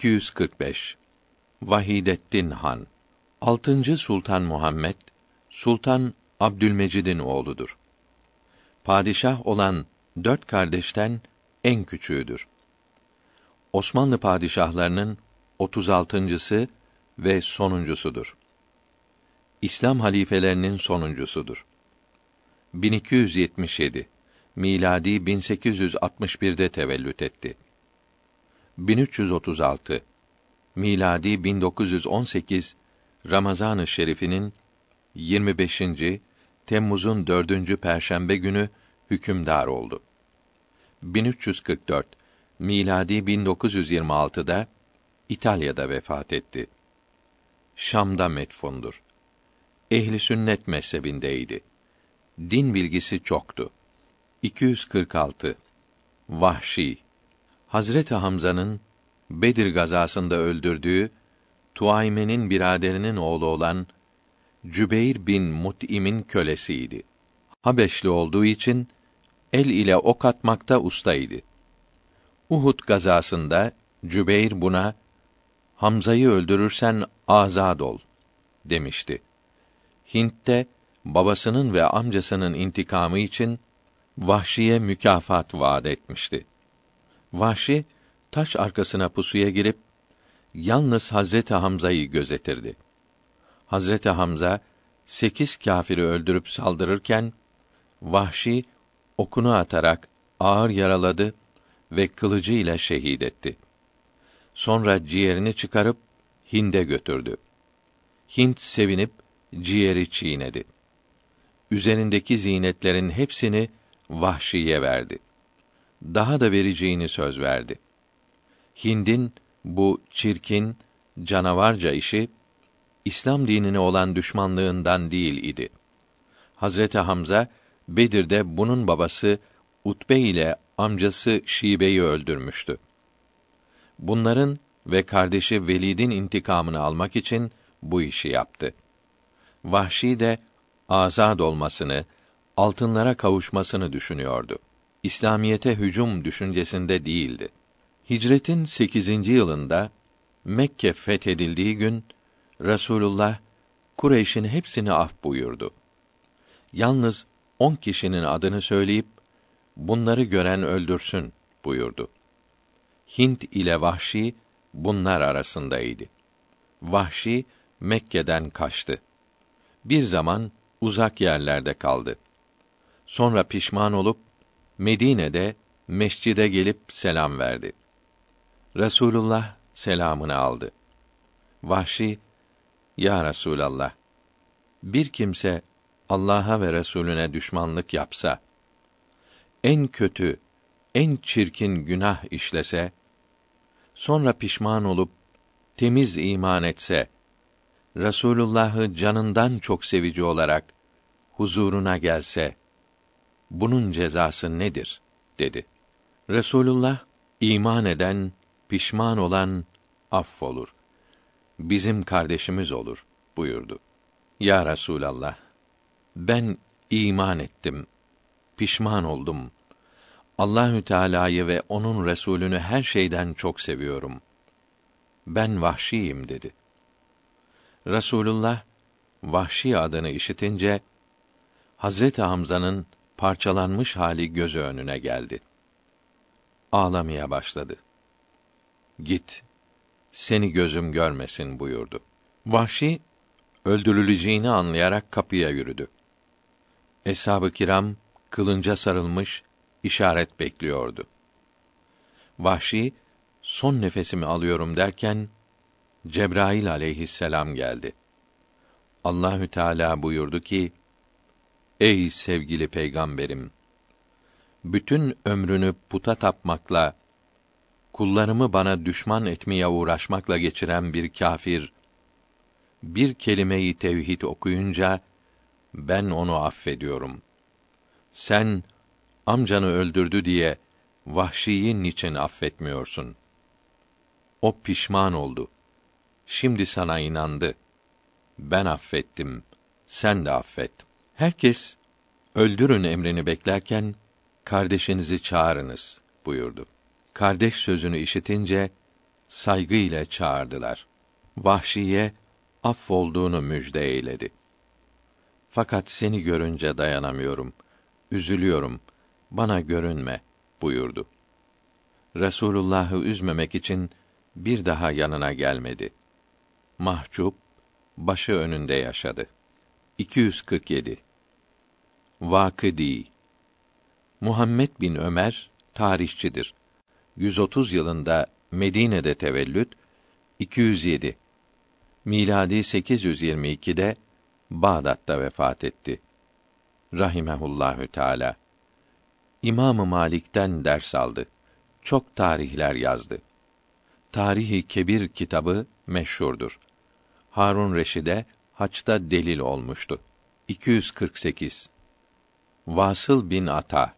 245 Vahidettin Han 6. Sultan Muhammed Sultan Abdülmecid'in oğludur. Padişah olan dört kardeşten en küçüğüdür. Osmanlı padişahlarının 36.sı ve sonuncusudur. İslam halifelerinin sonuncusudur. 1277 miladi 1861'de tevellüt etti. 1336 miladi 1918 Ramazan-ı Şerif'inin 25. Temmuz'un 4. perşembe günü hükümdar oldu. 1344 miladi 1926'da İtalya'da vefat etti. Şam'da metfundur. Ehli sünnet mezhebindeydi. Din bilgisi çoktu. 246 Vahşi Hazreti Hamza'nın Bedir gazasında öldürdüğü Tuayme'nin biraderinin oğlu olan Cübeyr bin Mut'im'in kölesiydi. Habeşli olduğu için el ile ok atmakta ustaydı. Uhud gazasında Cübeyr buna Hamza'yı öldürürsen azad ol demişti. Hint'te babasının ve amcasının intikamı için Vahşi'ye mükafat vaat etmişti. Vahşi taş arkasına pusuya girip yalnız Hazreti Hamza'yı gözetirdi. Hazreti Hamza sekiz kâfiri öldürüp saldırırken Vahşi okunu atarak ağır yaraladı ve kılıcı ile şehit etti. Sonra ciğerini çıkarıp Hind'e götürdü. Hint sevinip ciğeri çiğnedi. Üzerindeki zinetlerin hepsini Vahşi'ye verdi. Daha da vereceğini söz verdi. Hind'in bu çirkin, canavarca işi İslam dinine olan düşmanlığından değil idi. Hazreti Hamza Bedir'de bunun babası Utbe ile amcası Şibe'yi öldürmüştü. Bunların ve kardeşi Velid'in intikamını almak için bu işi yaptı. Vahşi de azad olmasını, altınlara kavuşmasını düşünüyordu. İslamiyete hücum düşüncesinde değildi. Hicretin 8. yılında Mekke fethedildiği gün Resulullah Kureyş'in hepsini af buyurdu. Yalnız on kişinin adını söyleyip bunları gören öldürsün buyurdu. Hint ile Vahşi bunlar arasındaydı. Vahşi Mekke'den kaçtı. Bir zaman uzak yerlerde kaldı. Sonra pişman olup Medine'de mescide gelip selam verdi. Resulullah selamını aldı. Vahşi, Ya Resulallah, bir kimse Allah'a ve Resulüne düşmanlık yapsa, en kötü, en çirkin günah işlese, sonra pişman olup temiz iman etse, Resulullah'ı canından çok sevici olarak huzuruna gelse, bunun cezası nedir? dedi. Resulullah iman eden, pişman olan affolur. Bizim kardeşimiz olur buyurdu. Ya Resulallah, ben iman ettim, pişman oldum. Allahü Teala'yı ve onun Resulünü her şeyden çok seviyorum. Ben vahşiyim dedi. Resulullah vahşi adını işitince Hazreti Hamza'nın parçalanmış hali gözü önüne geldi. Ağlamaya başladı. Git, seni gözüm görmesin buyurdu. Vahşi öldürüleceğini anlayarak kapıya yürüdü. Eshab-ı kiram kılınca sarılmış işaret bekliyordu. Vahşi son nefesimi alıyorum derken Cebrail aleyhisselam geldi. Allahü Teala buyurdu ki: Ey sevgili peygamberim! Bütün ömrünü puta tapmakla, kullarımı bana düşman etmeye uğraşmakla geçiren bir kâfir, bir kelimeyi tevhid okuyunca, ben onu affediyorum. Sen, amcanı öldürdü diye, vahşiyi niçin affetmiyorsun? O pişman oldu. Şimdi sana inandı. Ben affettim. Sen de affet.'' Herkes öldürün emrini beklerken kardeşinizi çağırınız buyurdu. Kardeş sözünü işitince saygı ile çağırdılar. Vahşiye affolduğunu müjde eyledi. Fakat seni görünce dayanamıyorum. Üzülüyorum. Bana görünme buyurdu. Resulullah'ı üzmemek için bir daha yanına gelmedi. Mahcup başı önünde yaşadı. 247 Vakıdi Muhammed bin Ömer tarihçidir. 130 yılında Medine'de tevellüt, 207 miladi 822'de Bağdat'ta vefat etti. Rahimehullahü Teala. İmamı Malik'ten ders aldı. Çok tarihler yazdı. Tarihi Kebir kitabı meşhurdur. Harun Reşid'e haçta delil olmuştu. 248 Vasıl bin Ata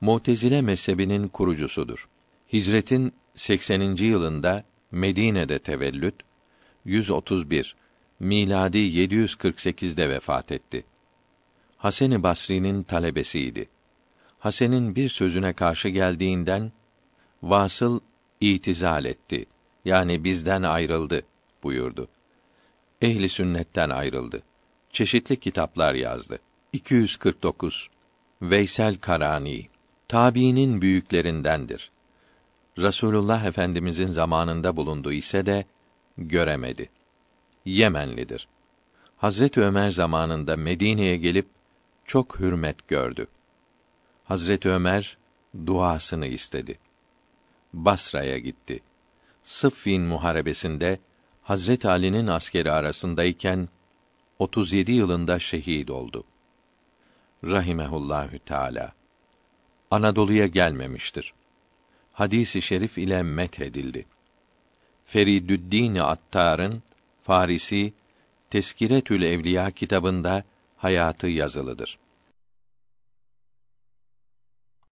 Mutezile mezhebinin kurucusudur. Hicretin 80. yılında Medine'de tevellüt, 131 miladi 748'de vefat etti. Hasan-ı Basri'nin talebesiydi. Hasan'ın bir sözüne karşı geldiğinden Vasıl itizal etti. Yani bizden ayrıldı buyurdu. Ehli sünnetten ayrıldı. Çeşitli kitaplar yazdı. 249 Veysel Karani tabiinin büyüklerindendir. Rasulullah Efendimizin zamanında bulundu ise de göremedi. Yemenlidir. Hazret Ömer zamanında Medine'ye gelip çok hürmet gördü. Hazret Ömer duasını istedi. Basra'ya gitti. Sıffin muharebesinde Hazret Ali'nin askeri arasındayken 37 yılında şehit oldu. Rahimehullahü Teala. Anadolu'ya gelmemiştir. Hadisi şerif ile met edildi. Feridüddin Attar'ın Farisi Teskiretül Evliya kitabında hayatı yazılıdır.